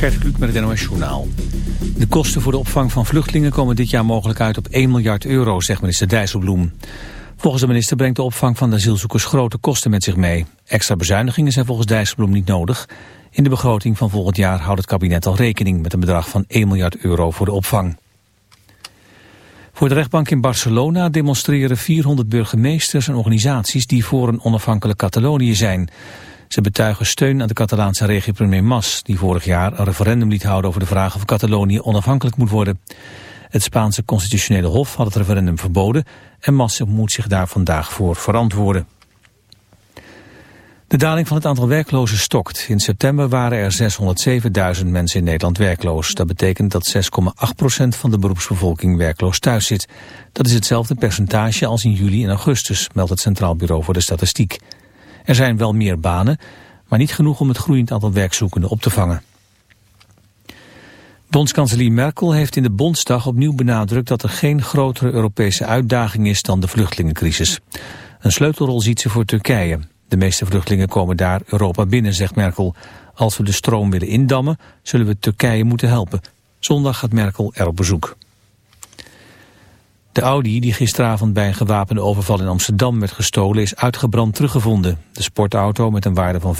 Gert Kluk met het NOS Journaal. De kosten voor de opvang van vluchtelingen komen dit jaar mogelijk uit op 1 miljard euro, zegt minister Dijsselbloem. Volgens de minister brengt de opvang van de asielzoekers grote kosten met zich mee. Extra bezuinigingen zijn volgens Dijsselbloem niet nodig. In de begroting van volgend jaar houdt het kabinet al rekening met een bedrag van 1 miljard euro voor de opvang. Voor de rechtbank in Barcelona demonstreren 400 burgemeesters en organisaties die voor een onafhankelijk Catalonië zijn. Ze betuigen steun aan de Catalaanse regio-premier Mas, die vorig jaar een referendum liet houden over de vraag of Catalonië onafhankelijk moet worden. Het Spaanse constitutionele hof had het referendum verboden en Mas moet zich daar vandaag voor verantwoorden. De daling van het aantal werklozen stokt. In september waren er 607.000 mensen in Nederland werkloos. Dat betekent dat 6,8% van de beroepsbevolking werkloos thuis zit. Dat is hetzelfde percentage als in juli en augustus, meldt het Centraal Bureau voor de Statistiek. Er zijn wel meer banen, maar niet genoeg om het groeiend aantal werkzoekenden op te vangen. Bondskanselier Merkel heeft in de Bondsdag opnieuw benadrukt dat er geen grotere Europese uitdaging is dan de vluchtelingencrisis. Een sleutelrol ziet ze voor Turkije. De meeste vluchtelingen komen daar Europa binnen, zegt Merkel. Als we de stroom willen indammen, zullen we Turkije moeten helpen. Zondag gaat Merkel er op bezoek. De Audi die gisteravond bij een gewapende overval in Amsterdam werd gestolen is uitgebrand teruggevonden. De sportauto met een waarde van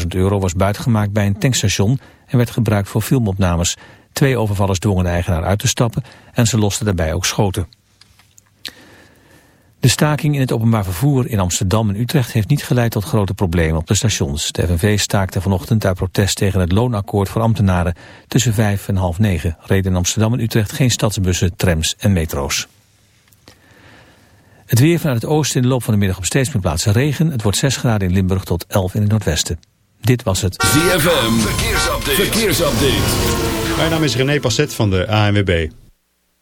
500.000 euro was buitgemaakt bij een tankstation en werd gebruikt voor filmopnames. Twee overvallers dwongen de eigenaar uit te stappen en ze losten daarbij ook schoten. De staking in het openbaar vervoer in Amsterdam en Utrecht heeft niet geleid tot grote problemen op de stations. De FNV staakte vanochtend uit protest tegen het loonakkoord voor ambtenaren. Tussen vijf en half negen reden in Amsterdam en Utrecht geen stadsbussen, trams en metro's. Het weer vanuit het oosten in de loop van de middag op steeds meer plaatsen regen. Het wordt 6 graden in Limburg tot 11 in het noordwesten. Dit was het ZFM Verkeersupdate. Verkeersupdate. Mijn naam is René Passet van de ANWB.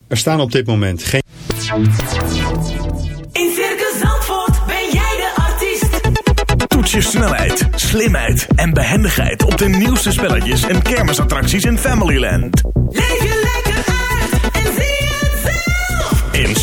Er staan op dit moment geen... In Circus Zandvoort ben jij de artiest. Toets je snelheid, slimheid en behendigheid op de nieuwste spelletjes en kermisattracties in Familyland. Leef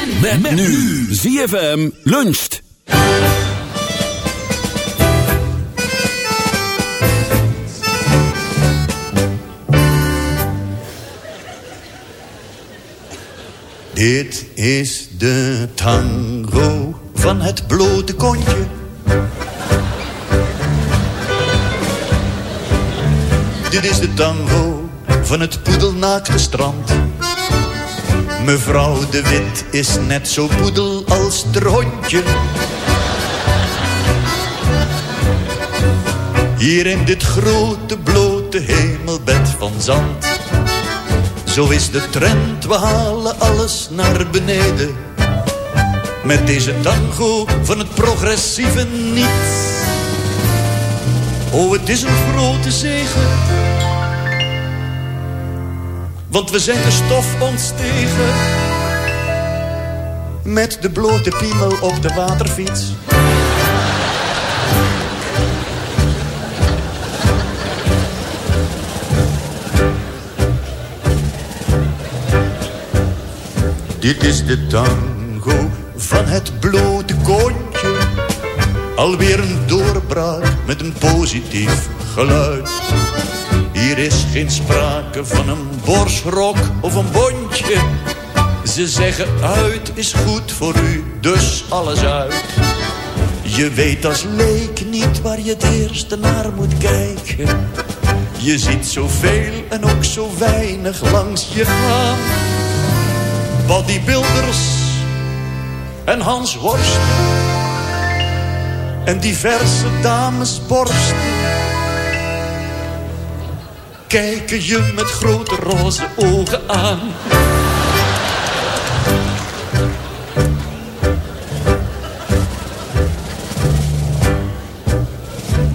Met, nu. ZFM luncht. Dit is de tango van het blote kontje. Dit is de tango van het poedelnaakte strand. Mevrouw de Wit is net zo poedel als het hondje. Hier in dit grote blote hemelbed van zand. Zo is de trend, we halen alles naar beneden. Met deze tango van het progressieve niet. Oh, het is een grote zegen. Want we de stof ontstegen. Met de blote piemel op de waterfiets. Dit is de tango van het blote kontje. Alweer een doorbraak met een positief geluid. Hier is geen sprake van een borstrok of een bondje. Ze zeggen uit is goed voor u, dus alles uit. Je weet als leek niet waar je het eerste naar moet kijken. Je ziet zoveel en ook zo weinig langs je gaan. Bodybuilders en Hans Worsten. En diverse damesborsten. Kijken je met grote roze ogen aan.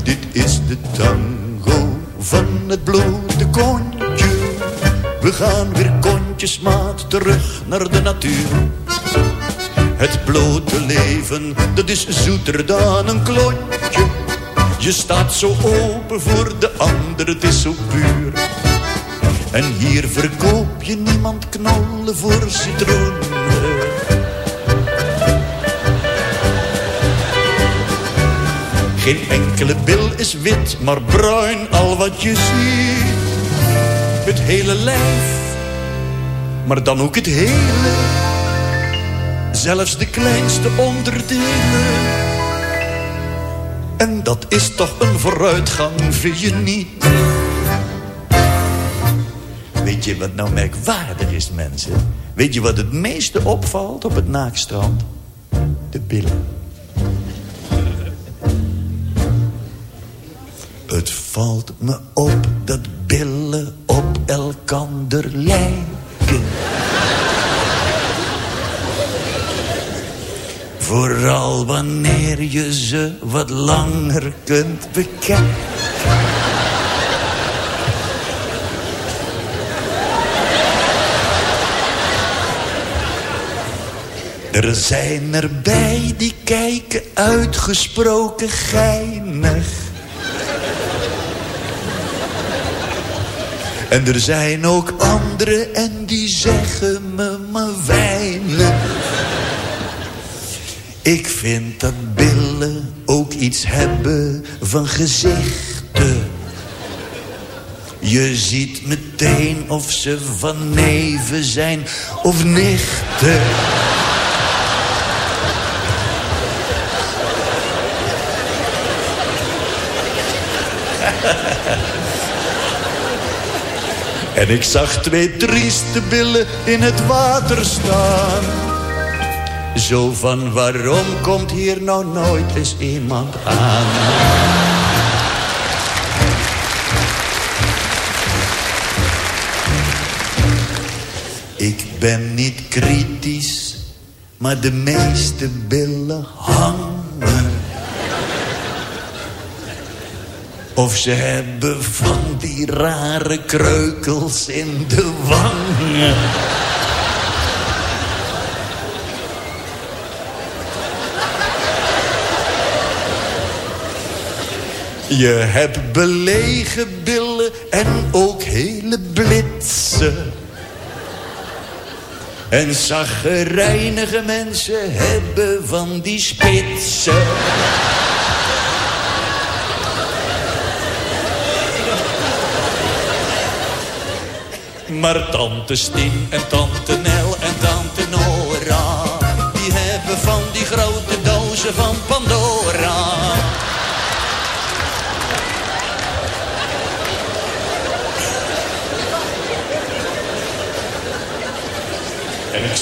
Dit is de tango van het blote kontje. We gaan weer kontjesmaat terug naar de natuur. Het blote leven, dat is zoeter dan een klontje. Je staat zo open voor de ander, het is zo puur. En hier verkoop je niemand knollen voor citroenen. Geen enkele bil is wit, maar bruin al wat je ziet. Het hele lijf, maar dan ook het hele. Zelfs de kleinste onderdelen. En dat is toch een vooruitgang, vind je niet? Weet je wat nou merkwaardig is, mensen? Weet je wat het meeste opvalt op het naakstrand? De billen. Het valt me op dat billen op elkander lijken. Vooral wanneer je ze wat langer kunt bekijken. Er zijn erbij die kijken uitgesproken geinig. En er zijn ook anderen en die zeggen me maar weinig. Ik vind dat billen ook iets hebben van gezichten. Je ziet meteen of ze van neven zijn of nichten. En ik zag twee trieste billen in het water staan. Zo van waarom komt hier nou nooit eens iemand aan? Ik ben niet kritisch, maar de meeste billen hangen. Of ze hebben van die rare kreukels in de wangen. Je hebt belegen billen en ook hele blitsen. En zaggerijnige mensen hebben van die spitsen. Maar tante Stien en tante Nel en tante Nora... die hebben van die grote dozen van Pandora...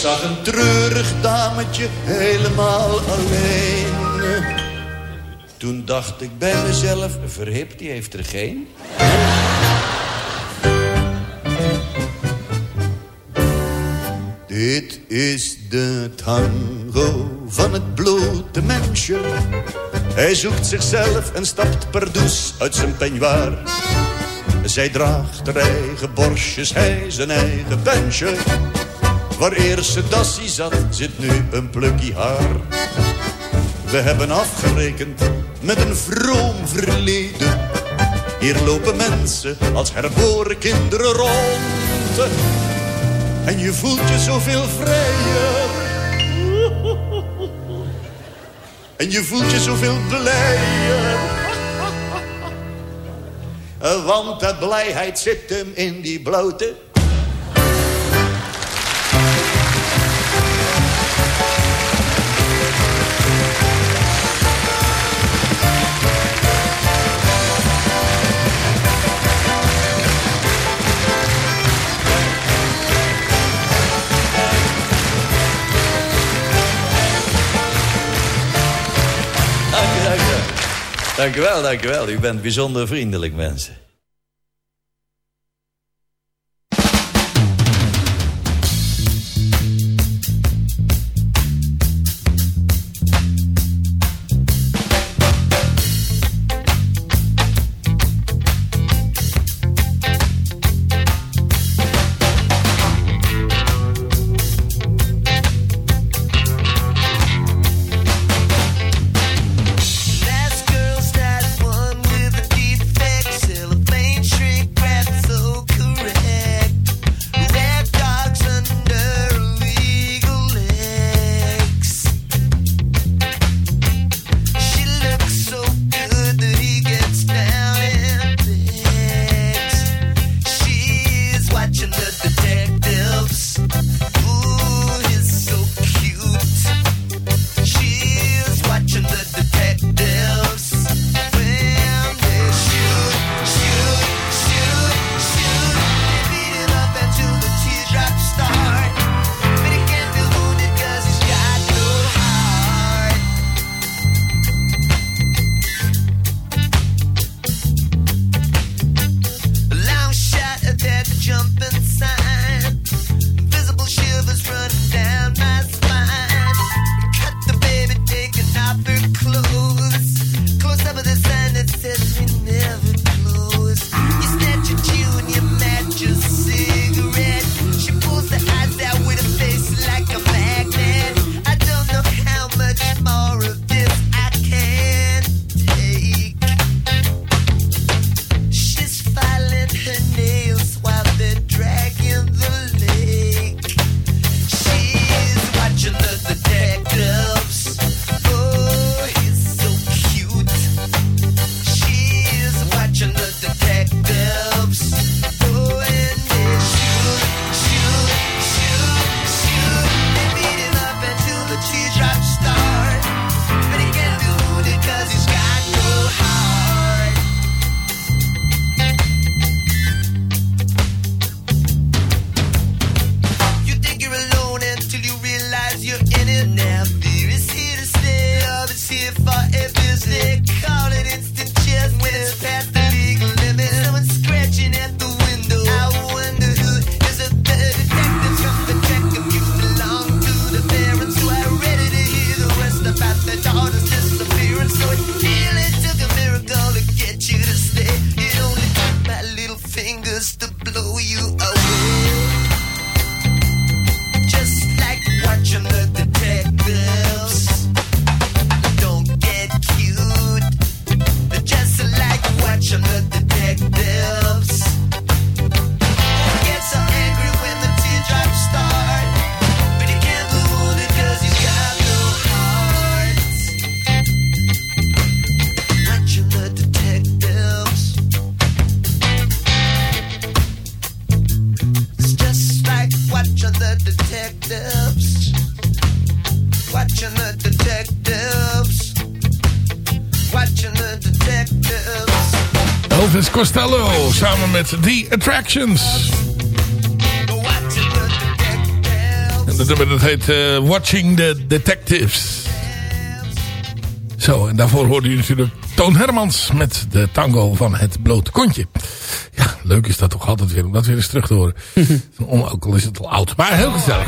zag een treurig dametje helemaal alleen. Toen dacht ik bij mezelf, verhip, die heeft er geen. Dit is de tango van het blote mensje. Hij zoekt zichzelf en stapt pardoes uit zijn peignoir. Zij draagt haar eigen borstjes, hij zijn eigen pensje. Waar eerst een dassie zat, zit nu een plukje haar. We hebben afgerekend met een vroom verleden. Hier lopen mensen als herboren kinderen rond. En je voelt je zoveel vrijer. En je voelt je zoveel blijer. Want de blijheid zit hem in die blote Dankjewel, dankjewel. U bent bijzonder vriendelijk, mensen. music. met The Attractions. En dat nummer dat heet eh, Watching the Detectives. Zo, en daarvoor hoorde je natuurlijk Toon Hermans met de tango van Het Blote Kontje. Ja, leuk is dat toch altijd weer om dat weer eens terug te horen. ook al is het al oud, maar heel gezellig.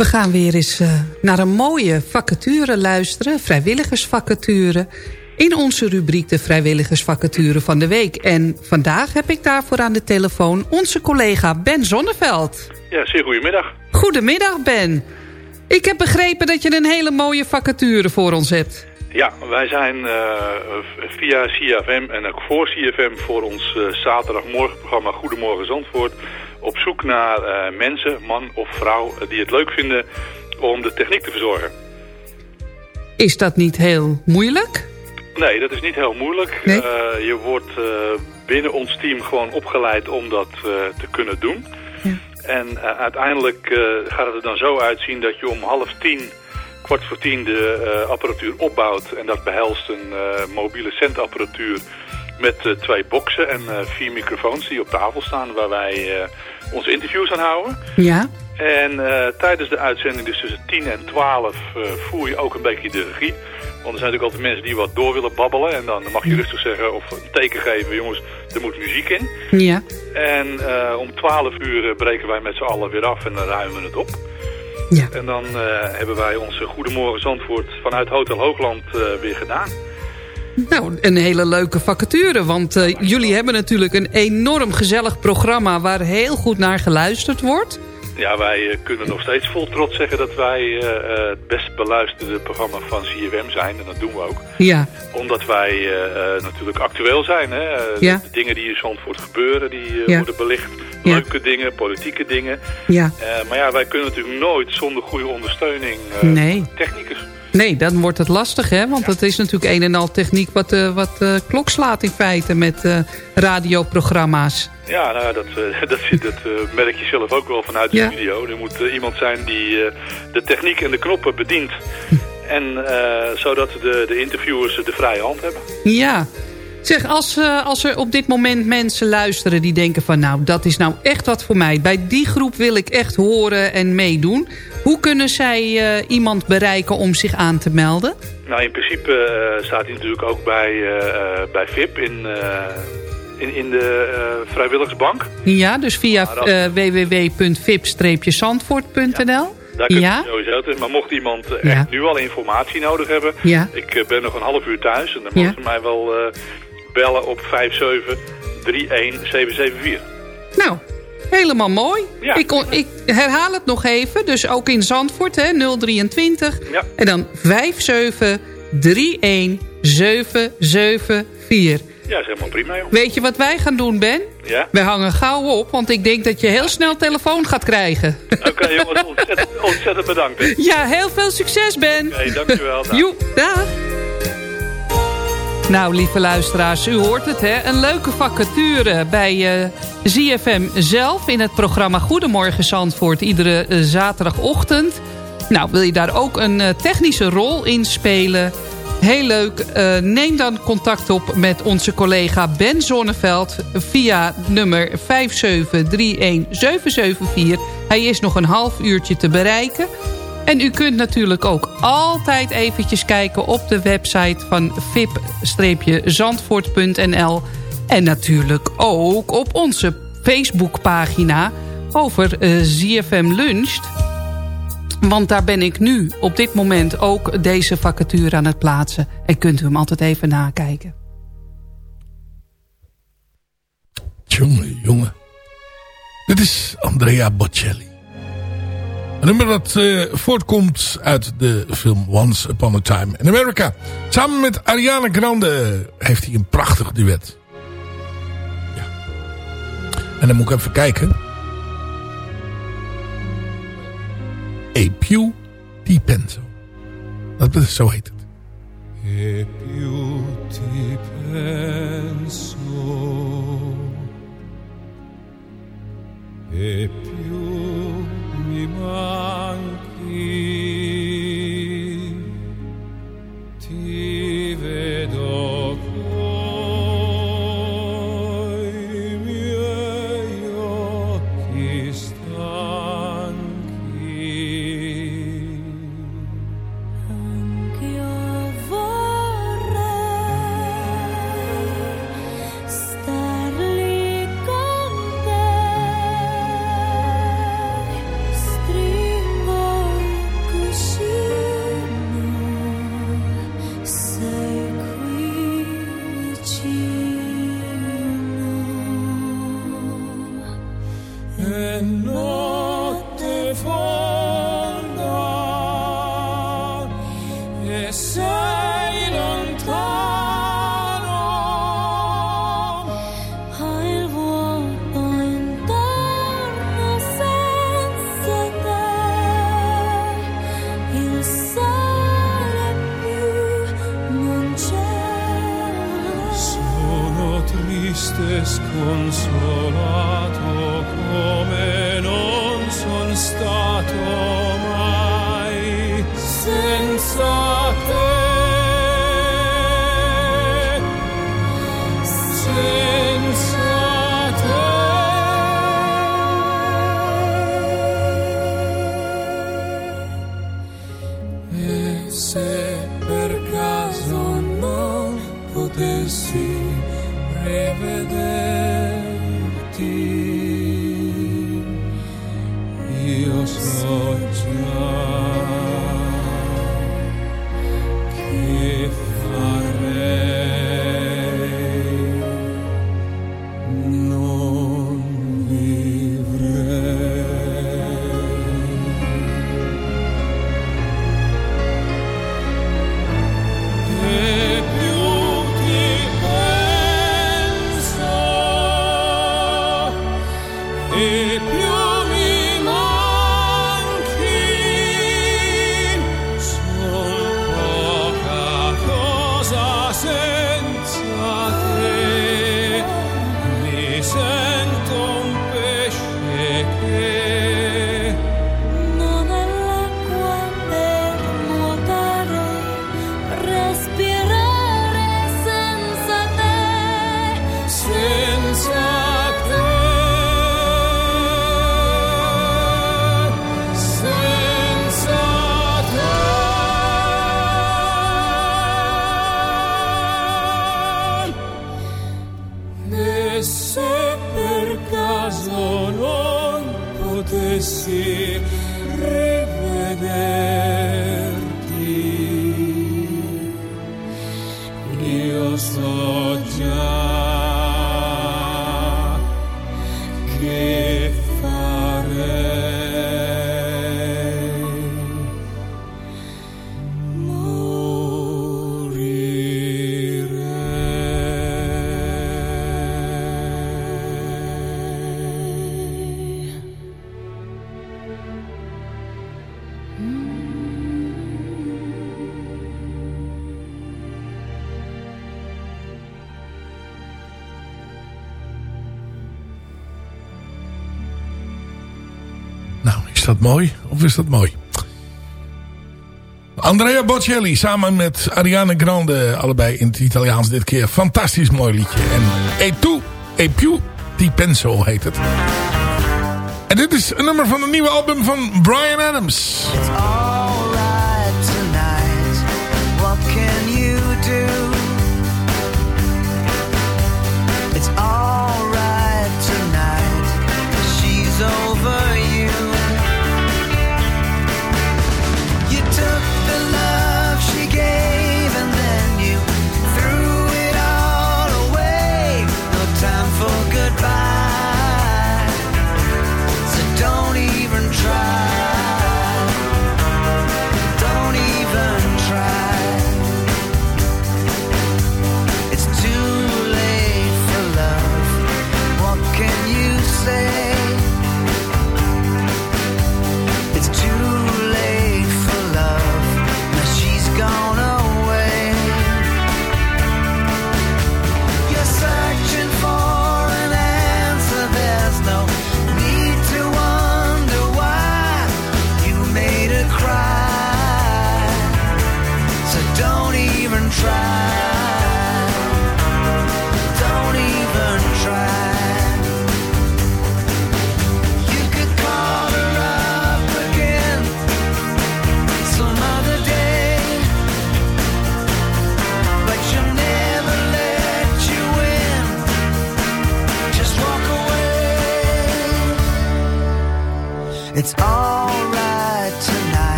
We gaan weer eens uh, naar een mooie vacature luisteren. Vrijwilligersvacature. In onze rubriek de vrijwilligersvacature van de week. En vandaag heb ik daarvoor aan de telefoon onze collega Ben Zonneveld. Ja, zeer goedemiddag. Goedemiddag Ben. Ik heb begrepen dat je een hele mooie vacature voor ons hebt. Ja, wij zijn uh, via CFM en ook voor CFM voor ons uh, zaterdagmorgenprogramma Goedemorgen Zandvoort op zoek naar uh, mensen, man of vrouw, die het leuk vinden om de techniek te verzorgen. Is dat niet heel moeilijk? Nee, dat is niet heel moeilijk. Nee? Uh, je wordt uh, binnen ons team gewoon opgeleid om dat te kunnen doen. Ja. En uiteindelijk gaat het er dan zo uitzien dat je om half tien, kwart voor tien de apparatuur opbouwt. En dat behelst een mobiele centapparatuur met twee boxen en vier microfoons die op tafel staan waar wij onze interviews aan houden. Ja. En tijdens de uitzending, dus tussen 10 en 12, voer je ook een beetje de regie. Want er zijn natuurlijk altijd mensen die wat door willen babbelen. En dan mag je rustig zeggen of een teken geven, jongens, er moet muziek in. Ja. En om 12 uur breken wij met z'n allen weer af en dan ruimen we het op. Ja. En dan hebben wij onze Goedemorgen Zandvoort vanuit Hotel Hoogland weer gedaan. Nou, een hele leuke vacature. Want uh, jullie hebben natuurlijk een enorm gezellig programma... waar heel goed naar geluisterd wordt. Ja, wij uh, kunnen nog steeds vol trots zeggen... dat wij uh, het best beluisterde programma van CFM zijn. En dat doen we ook. Ja. Omdat wij natuurlijk actueel zijn. Hè? Ja. De dingen die in Zandvoort gebeuren, die Ja. worden belicht. Ja. Leuke dingen, politieke dingen. Ja. maar ja, wij kunnen natuurlijk nooit zonder goede ondersteuning... Nee. Technicus. Nee, dan wordt het lastig, hè? Want het is natuurlijk een en al techniek wat, uh, wat uh, klok slaat in feite met uh, radioprogramma's. Ja, nou, dat, dat, dat merk je zelf ook wel vanuit de Ja. studio. Er moet iemand zijn die de techniek en de knoppen bedient. En zodat de, de interviewers de vrije hand hebben. Ja. Zeg, als, uh, als er op dit moment mensen luisteren die denken van... nou, dat is nou echt wat voor mij. Bij die groep wil ik echt horen en meedoen. Hoe kunnen zij uh, iemand bereiken om zich aan te melden? Nou, in principe uh, staat hij natuurlijk ook bij, bij VIP in, in, in de vrijwilligersbank. Ja, dus via www.vip-zandvoort.nl. Daar kun je Ja, sowieso. Maar mocht iemand eh, Ja. echt nu al informatie nodig hebben... Ja. Ik eh, ben nog een half uur thuis en dan Ja. mogen ze mij wel eh, bellen op 5731774. nou, helemaal mooi. Ja. Ik, ik herhaal het nog even. Dus ook in Zandvoort, hè, 023. Ja. En dan 5731774. Ja, is helemaal prima, joh. Weet je wat wij gaan doen, Ben? Ja? We hangen gauw op, want ik denk dat je heel snel telefoon gaat krijgen. Oké, jongens, ontzettend, ontzettend bedankt. hè. ja, heel veel succes, Ben. Oké, dankjewel. Dag. Joe, dag. Nou, lieve luisteraars, u hoort het, hè? Een leuke vacature bij eh, ZFM zelf... in het programma Goedemorgen Zandvoort... iedere eh, zaterdagochtend. Nou, wil je daar ook een eh, technische rol in spelen... Heel leuk. Neem dan contact op met onze collega Ben Zonneveld... via nummer 5731774. Hij is nog een half uurtje te bereiken. En u kunt natuurlijk ook altijd eventjes kijken op de website van vip-zandvoort.nl. En natuurlijk ook op onze Facebookpagina over eh, ZFM Luncht. Want daar ben ik nu op dit moment ook deze vacature aan het plaatsen. En kunt u hem altijd even nakijken. Jongen, jongen. Dit is Andrea Bocelli. Een nummer dat eh, voortkomt uit de film Once Upon a Time in America. Samen met Ariana Grande heeft hij een prachtig duet. Ja. En dan moet ik even kijken. A Più di Penso. Dat is, zo heet het. E più ti penso, mi manchi. know. mooi of is dat mooi? Andrea Bocelli samen met Ariana Grande, allebei in het Italiaans dit keer. Fantastisch mooi liedje. En E tu, E più di penso heet het. En dit is een nummer van een nieuwe album van Brian Adams.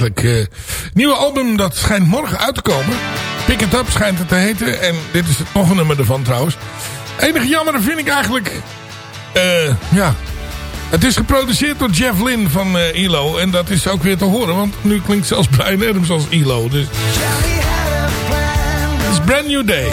Eigenlijk... Uh, nieuwe album, dat schijnt morgen uit te komen. Pick It Up schijnt het te heten. En dit is het nog een nummer ervan trouwens. Enige jammer vind ik eigenlijk... Uh, ja... Het is geproduceerd door Jeff Lynne van uh, ELO. En dat is ook weer te horen. Want nu klinkt zelfs Brian Adams als ELO. Dus... Het is Brand New Day.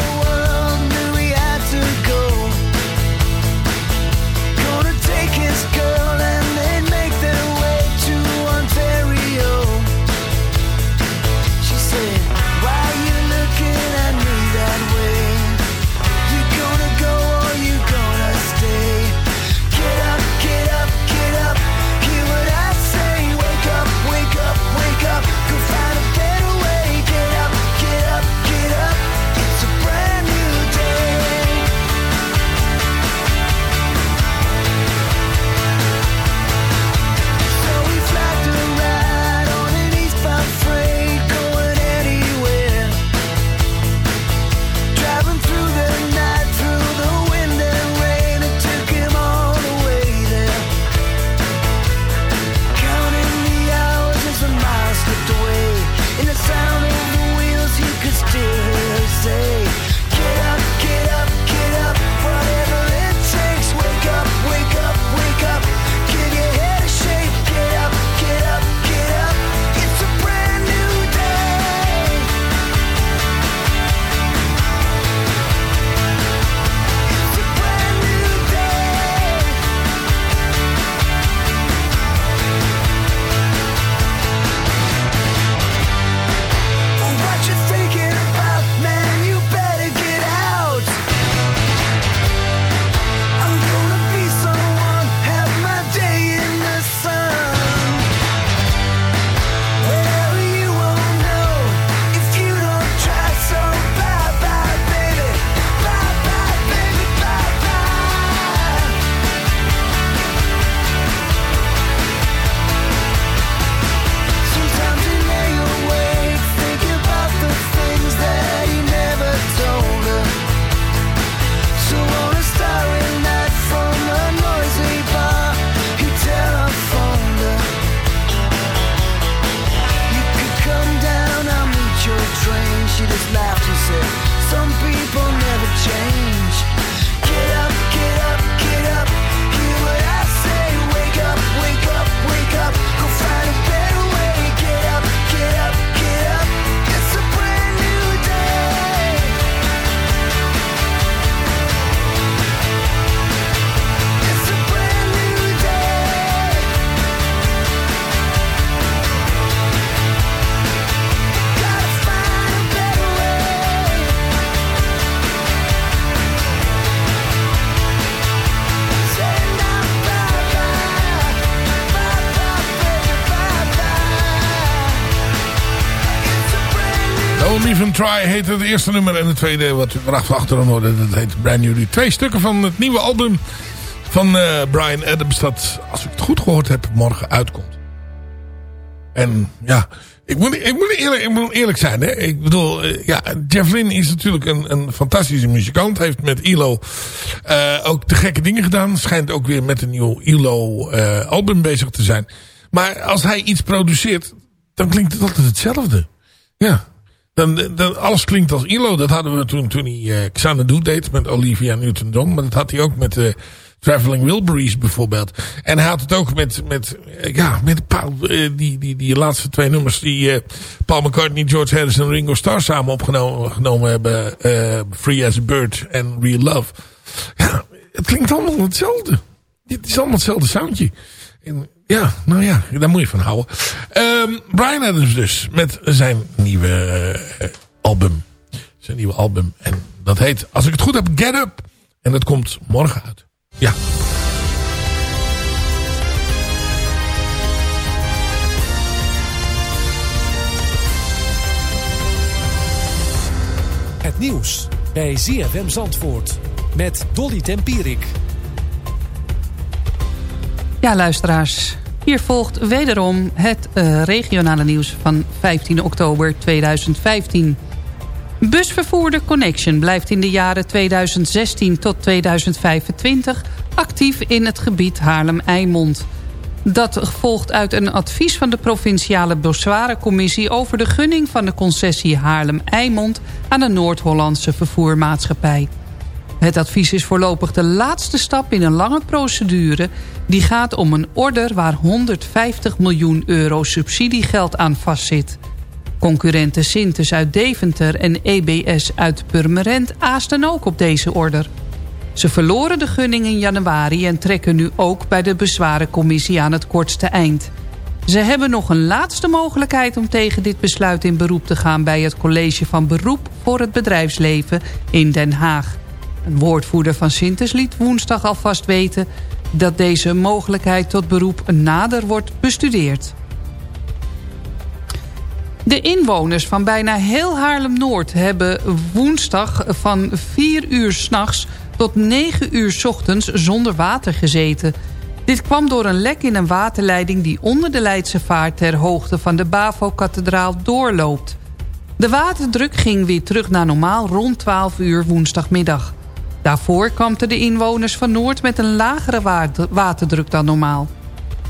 Try heet het eerste nummer. En het tweede wat we achter hoorde, dat heet Brand New. Die twee stukken van het nieuwe album van uh, Brian Adams. Dat, als ik het goed gehoord heb, morgen uitkomt. En ja, ik moet, ik moet, eerlijk, ik moet eerlijk zijn. Hè? Ik bedoel, uh, ja, Jeff Lynne is natuurlijk een, een fantastische muzikant. Heeft met ILO uh, ook de gekke dingen gedaan. Schijnt ook weer met een nieuw ILO album bezig te zijn. Maar als hij iets produceert, dan klinkt het altijd hetzelfde. Ja, dan, alles klinkt als ILO. Dat hadden we toen, toen hij uh, Xanadu deed met Olivia Newton-John. Maar dat had hij ook met uh, Traveling Wilburys bijvoorbeeld. En hij had het ook met, met, uh, ja, met Paul, die, die, die laatste twee nummers die Paul McCartney, George Harrison en Ringo Starr samen opgenomen genomen hebben. Free as a Bird en Real Love. Ja, het klinkt allemaal hetzelfde. Het is allemaal hetzelfde soundje. En ja, nou ja, daar moet je van houden. Um, Brian Adams dus, met zijn nieuwe uh, album. Zijn nieuwe album. En dat heet, als ik het goed heb, Get Up. En dat komt morgen uit. Ja. Het nieuws bij ZFM Zandvoort. Met Dolly Tempierik. Ja, luisteraars. Hier volgt wederom het uh, regionale nieuws van 15 oktober 2015. Busvervoerder Connection blijft in de jaren 2016 tot 2025 actief in het gebied Haarlem-Eimond. Dat volgt uit een advies van de provinciale bezwarencommissie... over de gunning van de concessie Haarlem-Eimond... aan de Noord-Hollandse vervoermaatschappij. Het advies is voorlopig de laatste stap in een lange procedure... die gaat om een order waar 150 miljoen euro subsidiegeld aan vastzit. Concurrenten Sintes uit Deventer en EBS uit Purmerend aasten ook op deze order. Ze verloren de gunning in januari en trekken nu ook bij de bezwarencommissie aan het kortste eind. Ze hebben nog een laatste mogelijkheid om tegen dit besluit in beroep te gaan... bij het College van Beroep voor het Bedrijfsleven in Den Haag. Een woordvoerder van Sintes liet woensdag alvast weten... dat deze mogelijkheid tot beroep nader wordt bestudeerd. De inwoners van bijna heel Haarlem-Noord hebben woensdag van 4 uur s'nachts tot 9 uur s ochtends zonder water gezeten. Dit kwam door een lek in een waterleiding die onder de Leidse vaart ter hoogte van de Bavo-kathedraal doorloopt. De waterdruk ging weer terug naar normaal rond 12 uur woensdagmiddag. Daarvoor kampten de inwoners van Noord met een lagere waterdruk dan normaal.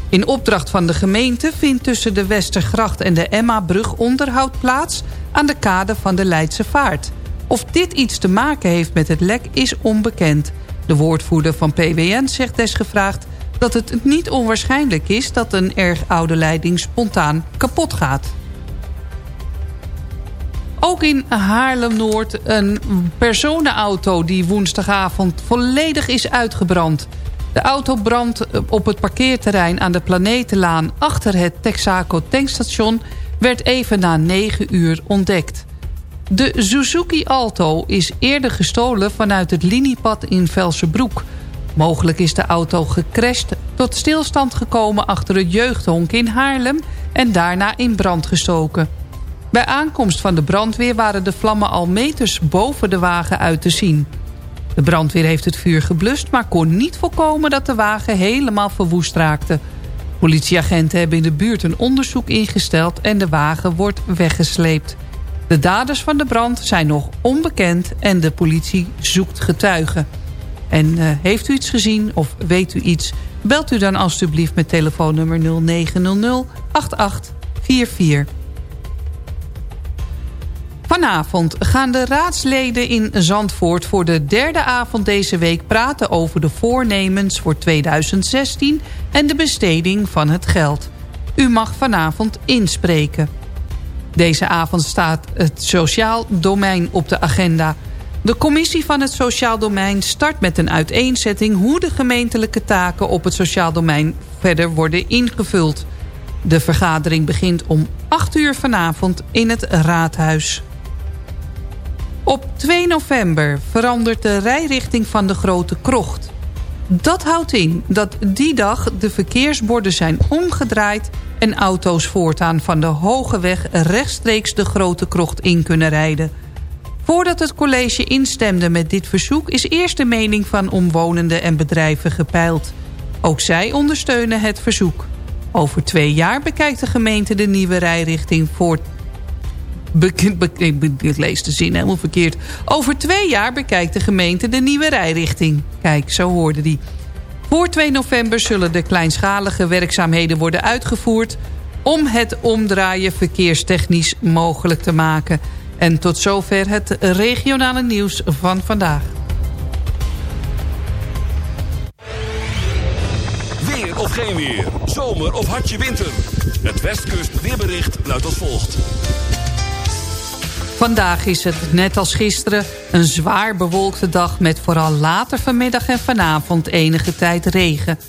In opdracht van de gemeente vindt tussen de Westergracht en de Emma-brug onderhoud plaats aan de kade van de Leidse Vaart. Of dit iets te maken heeft met het lek is onbekend. De woordvoerder van PWN zegt desgevraagd dat het niet onwaarschijnlijk is dat een erg oude leiding spontaan kapot gaat. Ook in Haarlem-Noord een personenauto die woensdagavond volledig is uitgebrand. De auto brandt op het parkeerterrein aan de Planetenlaan achter het Texaco tankstation werd even na 9 uur ontdekt. De Suzuki Alto is eerder gestolen vanuit het liniepad in Velsenbroek. Mogelijk is de auto gecrashed tot stilstand gekomen achter het jeugdhonk in Haarlem... en daarna in brand gestoken. Bij aankomst van de brandweer waren de vlammen al meters boven de wagen uit te zien. De brandweer heeft het vuur geblust, maar kon niet voorkomen dat de wagen helemaal verwoest raakte. Politieagenten hebben in de buurt een onderzoek ingesteld en de wagen wordt weggesleept. De daders van de brand zijn nog onbekend en de politie zoekt getuigen. En uh, heeft u iets gezien of weet u iets... belt u dan alstublieft met telefoonnummer 0900 8844. Vanavond gaan de raadsleden in Zandvoort voor de derde avond deze week praten over de voornemens voor 2016 en de besteding van het geld. U mag vanavond inspreken. Deze avond staat het sociaal domein op de agenda. De commissie van het sociaal domein start met een uiteenzetting... hoe de gemeentelijke taken op het sociaal domein verder worden ingevuld. De vergadering begint om 8 uur vanavond in het raadhuis. Op 2 november verandert de rijrichting van de Grote Krocht. Dat houdt in dat die dag de verkeersborden zijn omgedraaid... en auto's voortaan van de Hoge Weg rechtstreeks de Grote Krocht in kunnen rijden. Voordat het college instemde met dit verzoek... is eerst de mening van omwonenden en bedrijven gepeild. Ook zij ondersteunen het verzoek. Over twee jaar bekijkt de gemeente de nieuwe rijrichting voor ik lees de zin helemaal verkeerd. Over twee jaar bekijkt de gemeente de nieuwe rijrichting. Kijk, zo hoorde die. Voor 2 november zullen de kleinschalige werkzaamheden worden uitgevoerd... om het omdraaien verkeerstechnisch mogelijk te maken. En tot zover het regionale nieuws van vandaag. Weer of geen weer, zomer of hartje winter. Het Westkust weerbericht luidt als volgt. Vandaag is het, net als gisteren, een zwaar bewolkte dag... met vooral later vanmiddag en vanavond enige tijd regen.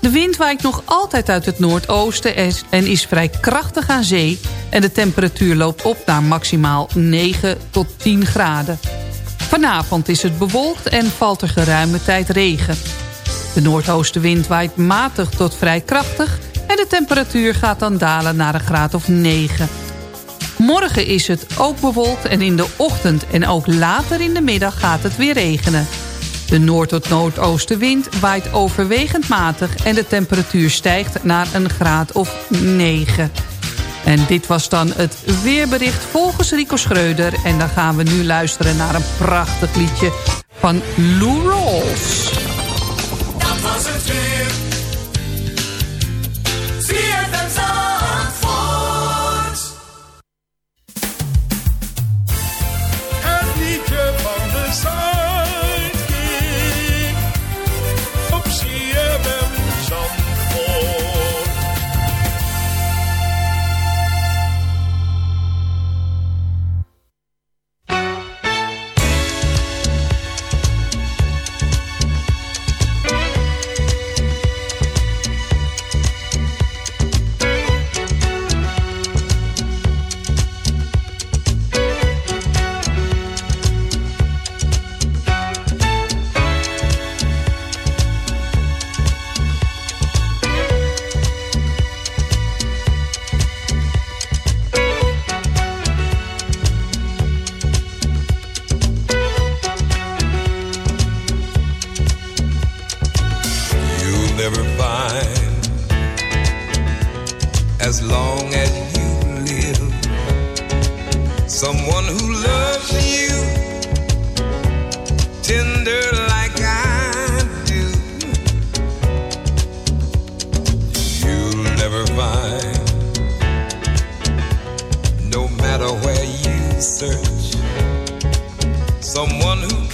De wind waait nog altijd uit het noordoosten en is vrij krachtig aan zee... en de temperatuur loopt op naar maximaal 9 tot 10 graden. Vanavond is het bewolkt en valt er geruime tijd regen. De noordoostenwind waait matig tot vrij krachtig... en de temperatuur gaat dan dalen naar een graad of 9 Morgen is het ook bewolkt en in de ochtend en ook later in de middag gaat het weer regenen. De noord- tot noordoostenwind waait overwegend matig... en de temperatuur stijgt naar een graad of 9. En dit was dan het weerbericht volgens Rico Schreuder. En dan gaan we nu luisteren naar een prachtig liedje van Lou Rawls. search. Someone who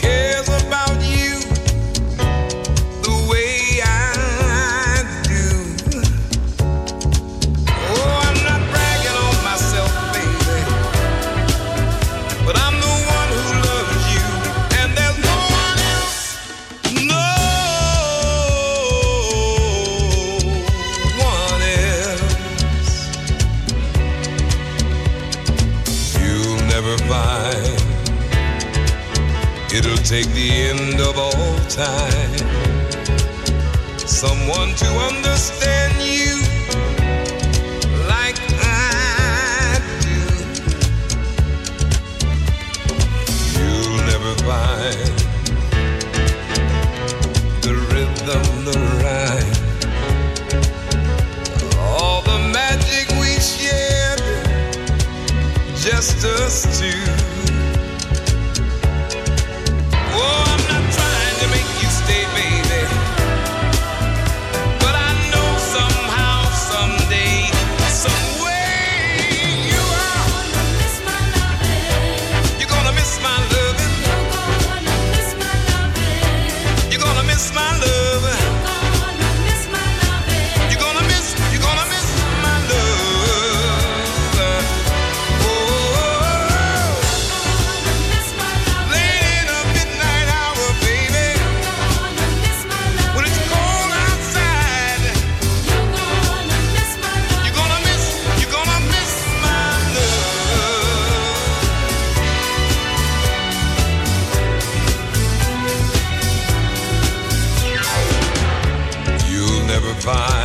fine.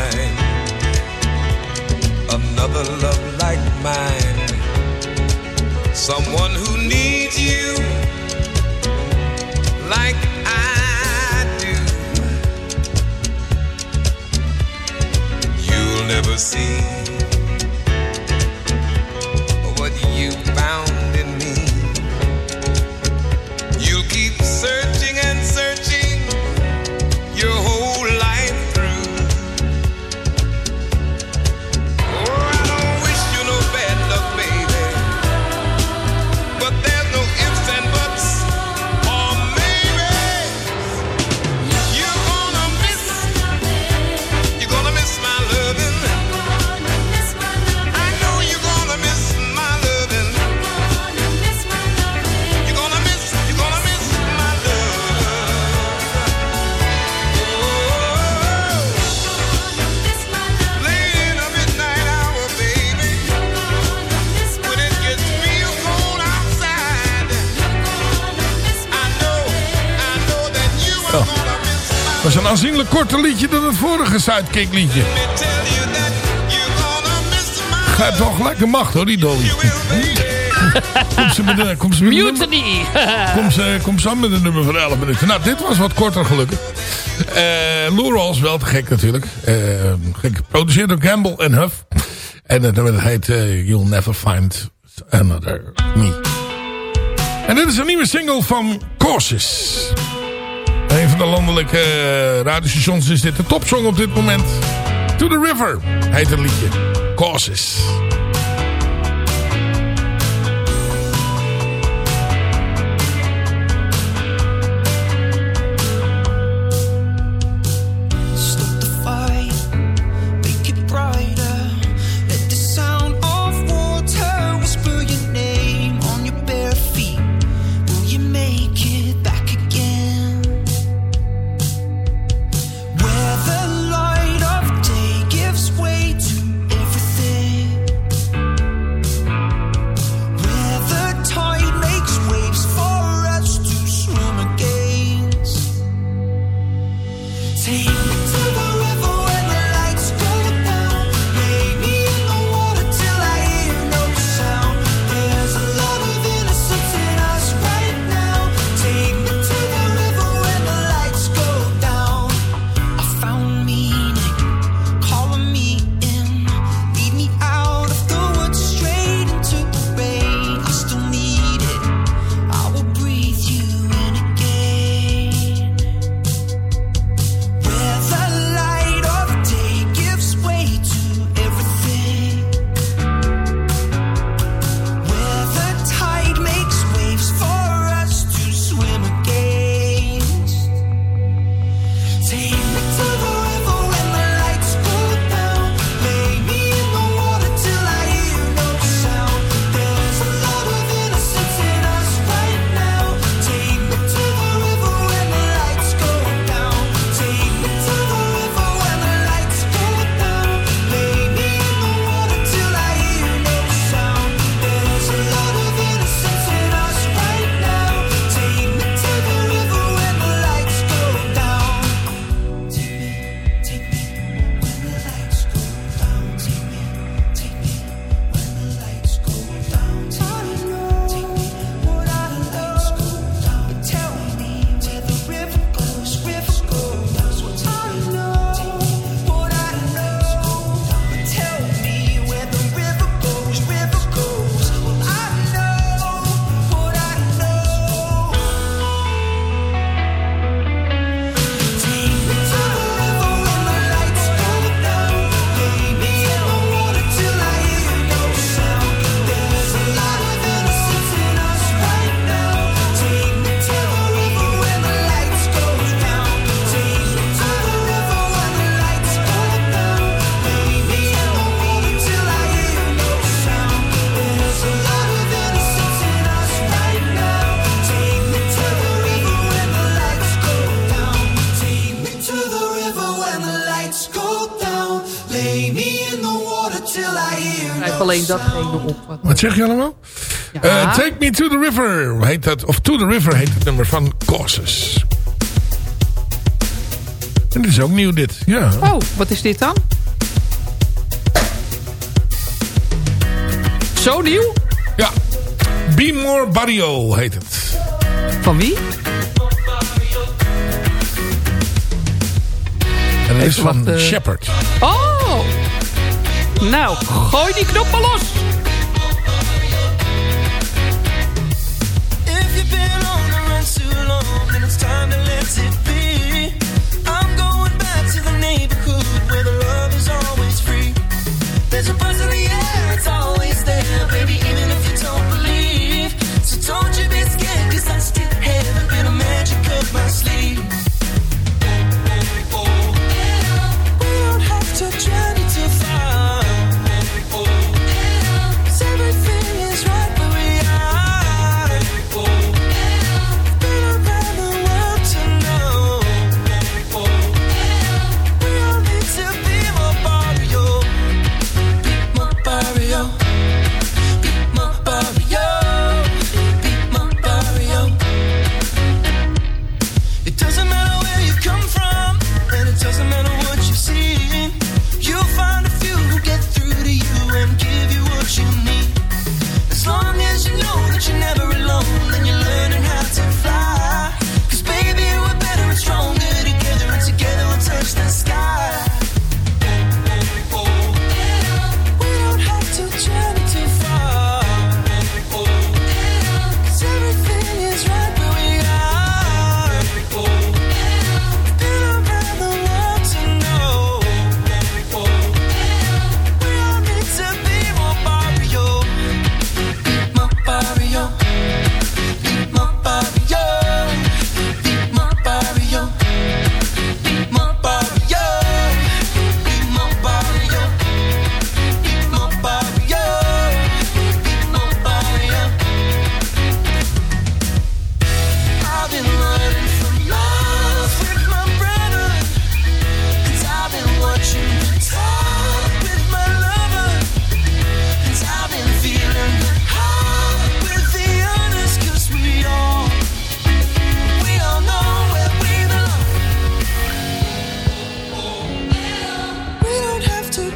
prachtige sidekick liedje. Ga toch lekker macht hoor, die Dolly. Kom ze met kom ze met Mutiny. Kom ze, kom ze met een nummer van 11 minuten. Nou, dit was wat korter gelukkig. Eh, uh, Lou Rawls, wel te gek natuurlijk. Uh, geproduceerd door Gamble en Huff. En het nummer heet eh, You'll Never Find Another Me. En dit is een nieuwe single van Courses. Een van de landelijke uh, radiostations is dit. De topsong op dit moment. To the River heet het liedje. Causes. Wat, zeg je allemaal? Eh, Take Me To The River heet dat. Of To The River heet het nummer van Causes. En dit is ook nieuw dit. Ja. Oh, wat is dit dan? Zo nieuw? Ja. Be More Barrio heet het. Van wie? En dat is van. Shepard. Oh! Nou, gooi die knop maar los.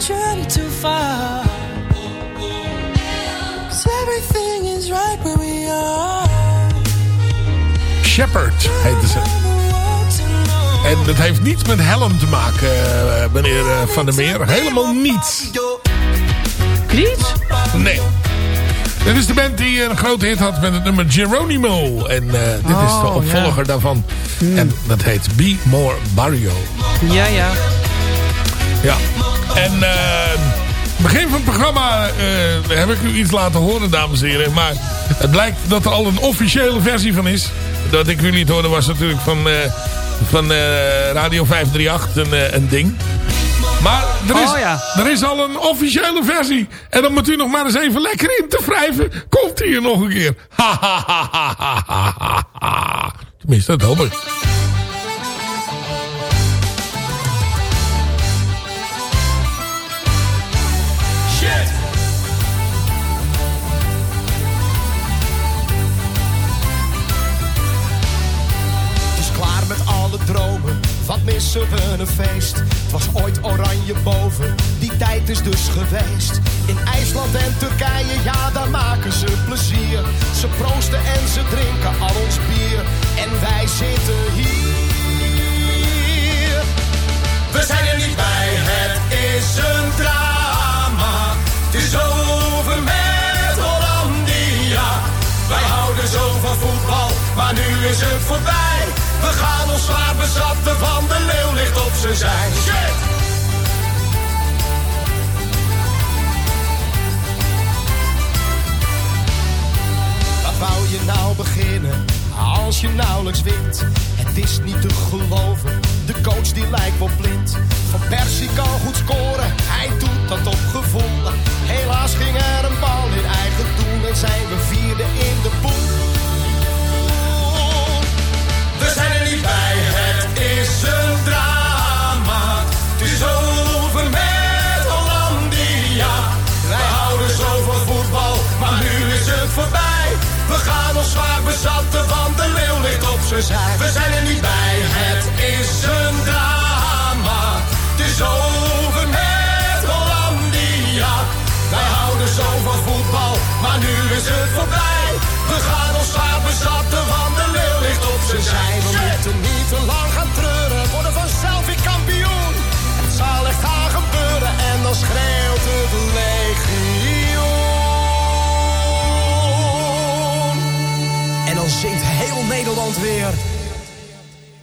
Journey too far. Cause everything is right where we are. Shepard heette ze. En dat heeft niets met Helm te maken, eh, meneer eh, Van der Meer. Helemaal niets. Niets? Nee. Dit is de band die een grote hit had met het nummer Geronimo. En eh, dit is de Oh, opvolger ja. daarvan. En dat heet Be More Barrio. Ja, ja. Ja. En eh, begin van het programma eh, heb ik u iets laten horen, dames en heren. Maar het blijkt dat er al een officiële versie van is. Dat ik u liet horen was natuurlijk van, eh, van Radio 538 een, een ding. Maar er is, Oh, ja. er is al een officiële versie. En dan moet u nog maar eens even lekker in te wrijven. Komt hier nog een keer. Ha, ha, ha, ha, ha, ha, ha. Tenminste, dat hoop ik. Wat missen we een feest. Het was ooit oranje boven, die tijd is dus geweest. In IJsland en Turkije, ja daar maken ze plezier. Ze proosten en ze drinken al ons bier. En wij zitten hier. We zijn er niet bij, het is een drama. Het is over met Hollandia. Wij houden zo van voetbal, maar nu is het voorbij. We gaan ons zwaar bezatten van de leeuw ligt op zijn zij. Shit! Wat wou je nou beginnen als je nauwelijks wint? Het is niet te geloven, de coach die lijkt wel blind. Van Persie kan goed scoren, hij doet dat op gevoel. Helaas ging er een bal in eigen doel en zijn we vierde in de pool. We gaan ons zwaar bezatten, want de leeuw ligt op zijn zij. We zijn er niet bij, het is een drama. Het is over met Hollandia. Wij houden zo van voetbal, maar nu is het voorbij. We gaan ons zwaar bezatten, want de leeuw ligt op zijn zij. We moeten niet te lang gaan treuren, worden vanzelf weer kampioen. Het zal echt gaan gebeuren en dan schreeuwt het legioen. Heel Nederland weer.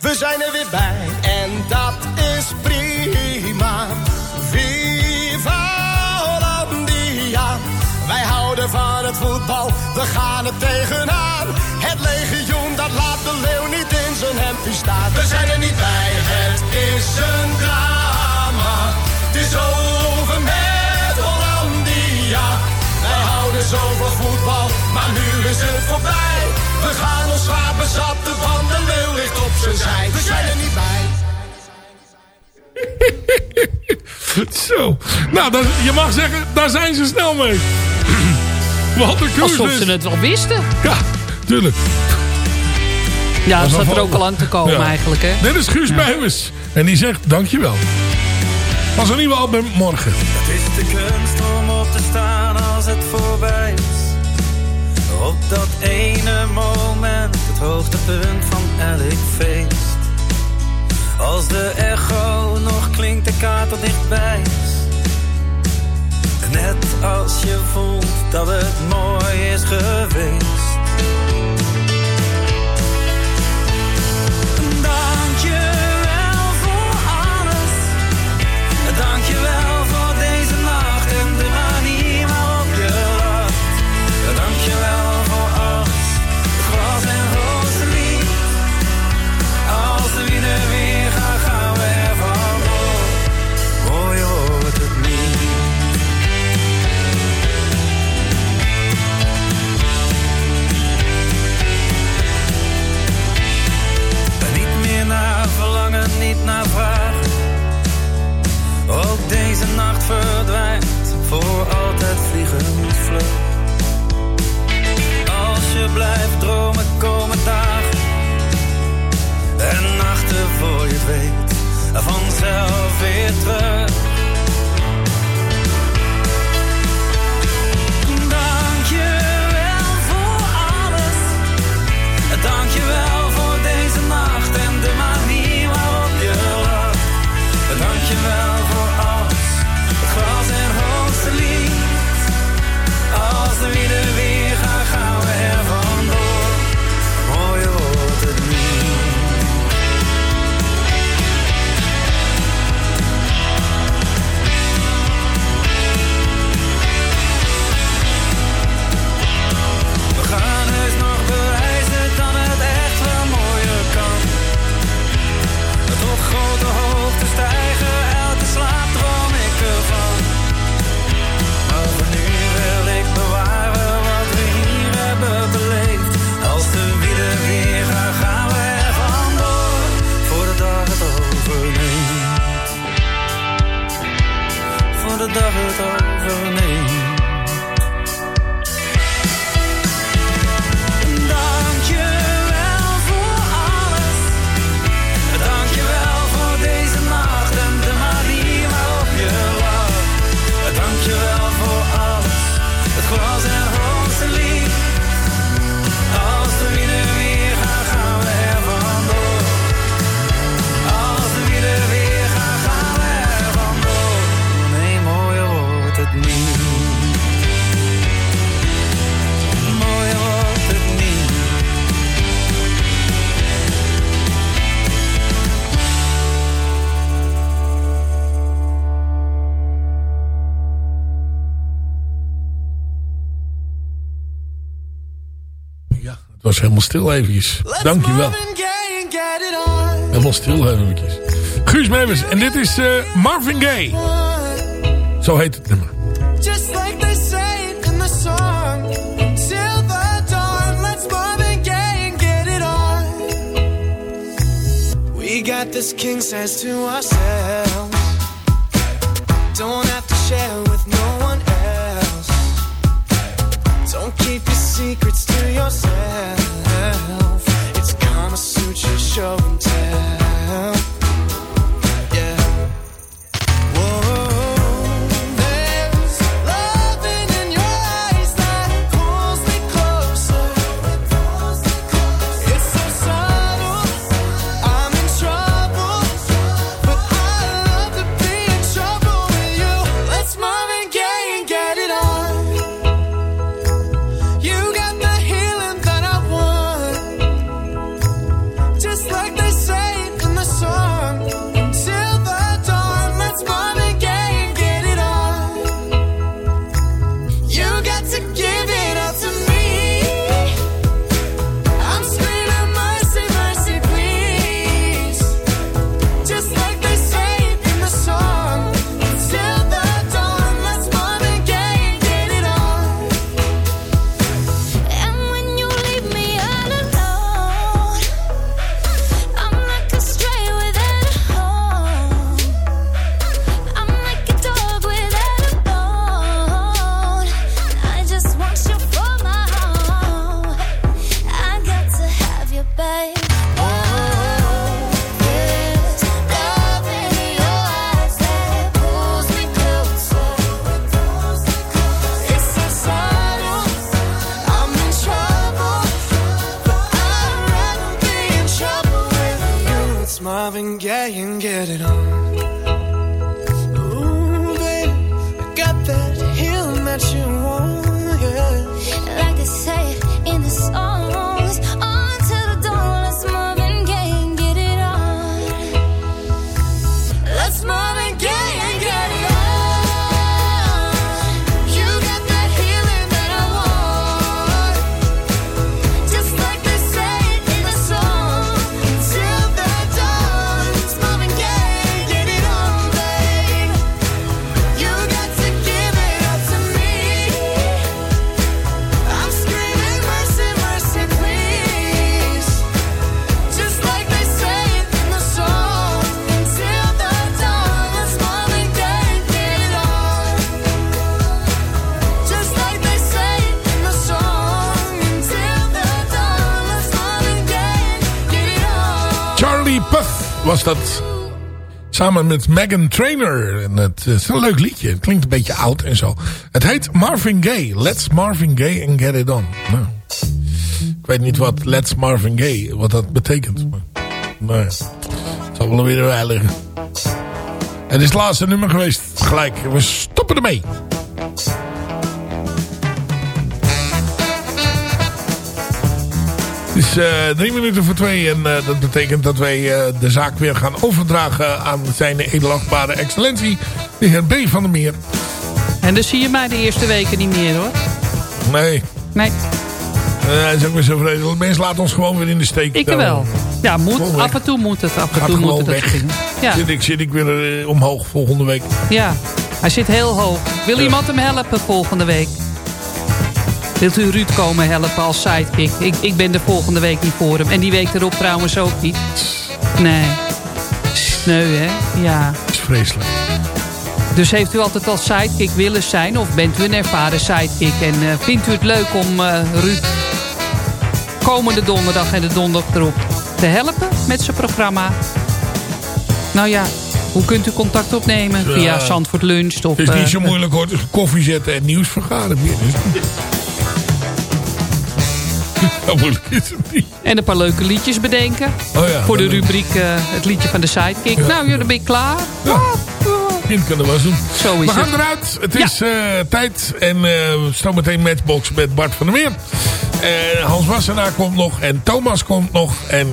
We zijn er weer bij en dat is prima. Viva Hollandia. Wij houden van het voetbal, we gaan er tegenaan. Het legioen dat laat de leeuw niet in zijn hempje staan. We zijn er niet bij, het is een drama. Het is over met Hollandia. Wij houden zo van voetbal, maar nu is het voorbij. We gaan ons slapen zatten, want de leeuw ligt op zijn zij. We zijn er niet bij. Zo. Nou, dat, je mag zeggen, daar zijn ze snel mee. Walter Kroes Alsof dus. ze het al wisten. Ja, tuurlijk. Ja, Dat zat er ook al aan te komen Ja. eigenlijk, hè? Dit is Guus Meeuwis. En die zegt dankjewel. Als een nieuwe album morgen. Het is de kunst om op te staan als het voorbij is. Op dat ene moment, het hoogtepunt van elk feest. Als de echo nog klinkt, de al dichtbij is. Net als je voelt dat het mooi is geweest. Nacht verdwijnt voor altijd vliegend vlug. Als je blijft dromen, komen dagen en nachten voor je weet vanzelf weer terug. Dankjewel voor alles. Dankjewel voor deze nacht en de manier waarop je lacht. Dankjewel voor alles, helemaal stil eventjes. Dankjewel. Helemaal stil eventjes. Guus Meeuwis. En dit is eh, Marvin Gaye. Zo heet het nummer. Just like they say in the song, till the dawn, let's Marvin Gaye and get it on. We got this king size to ourselves. Dat. Samen met Megan Trainor. En het is een leuk liedje. Het klinkt een beetje oud en zo. Het heet Marvin Gaye. Let's Marvin Gaye and get it on. Nou, ik weet niet wat Let's Marvin Gaye, wat dat betekent. Maar, nou ja, het zal wel weer bij liggen. Het is het laatste nummer geweest. Gelijk, we stoppen ermee. Het is eh, drie minuten voor twee en eh, dat betekent dat wij eh, de zaak weer gaan overdragen aan zijn edelachtbare excellentie, de heer B. van der Meer. En dus zie je mij de eerste weken niet meer hoor. Nee. Nee. Hij is ook weer zo vreselijk. Mensen laten ons gewoon weer in de steek. Ik wel. Ja, moet, af en toe moet het. Af en Gaat toe moet het. weg. Ja. Zit, ik, zit ik weer omhoog volgende week. ja, hij zit heel hoog. Wil iemand hem helpen volgende week? Wilt u Ruud komen helpen als sidekick? Ik, ik ben de volgende week niet voor hem. En die week erop trouwens ook niet. Nee. Sneu, hè? Ja. Dat is vreselijk. Dus heeft u altijd als sidekick willen zijn? Of bent u een ervaren sidekick? En eh, vindt u het leuk om eh, Ruud komende donderdag en de donderdag erop te helpen met zijn programma? Nou ja, hoe kunt u contact opnemen? Via. Zandvoort Lunch of... Het is niet eh, zo moeilijk hoor. Koffie zetten en nieuws vergaren. En een paar leuke liedjes bedenken. Oh ja, voor de rubriek eh, het liedje van de sidekick. Ja. Nou, ja, dan ben ik klaar. Kind kunnen we wel doen. Zo is we gaan het. eruit. Het Ja. is eh, tijd. En eh zometeen matchbox met Bart van der Meer. En Hans Wassenaar komt nog. En Thomas komt nog. En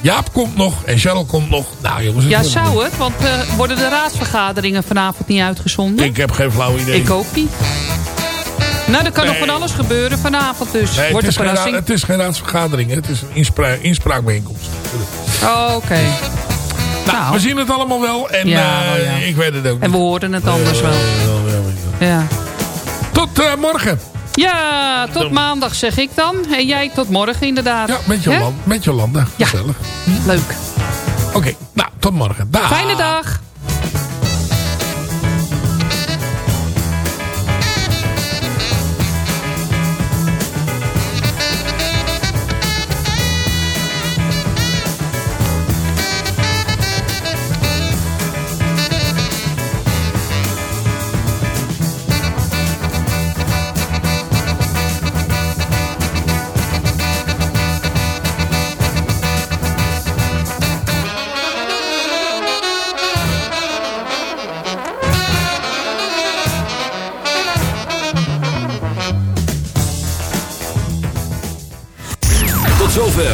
Jaap komt nog. En Charles komt nog. Nou jongens. Ja, zou het? Want worden de raadsvergaderingen vanavond niet uitgezonden? Ik heb geen flauw idee. Ik ook niet. Nou, er kan nog van alles gebeuren vanavond dus. Nee, Wordt het, een is geen, ra- verrassing. het is geen raadsvergadering. hè. Het is een inspra inspraakbijeenkomst. Oh, Oké. Nou, we zien het allemaal wel. En Ja, eh, nou ja. ik weet het ook En we horen het anders wel. Ja. Tot eh, morgen. Ja, tot maandag zeg ik dan. En jij tot morgen inderdaad. Ja, met? Jolanda. Met Jolanda. Gezellig. Leuk. Oké, nou, tot morgen. Dag. Fijne dag.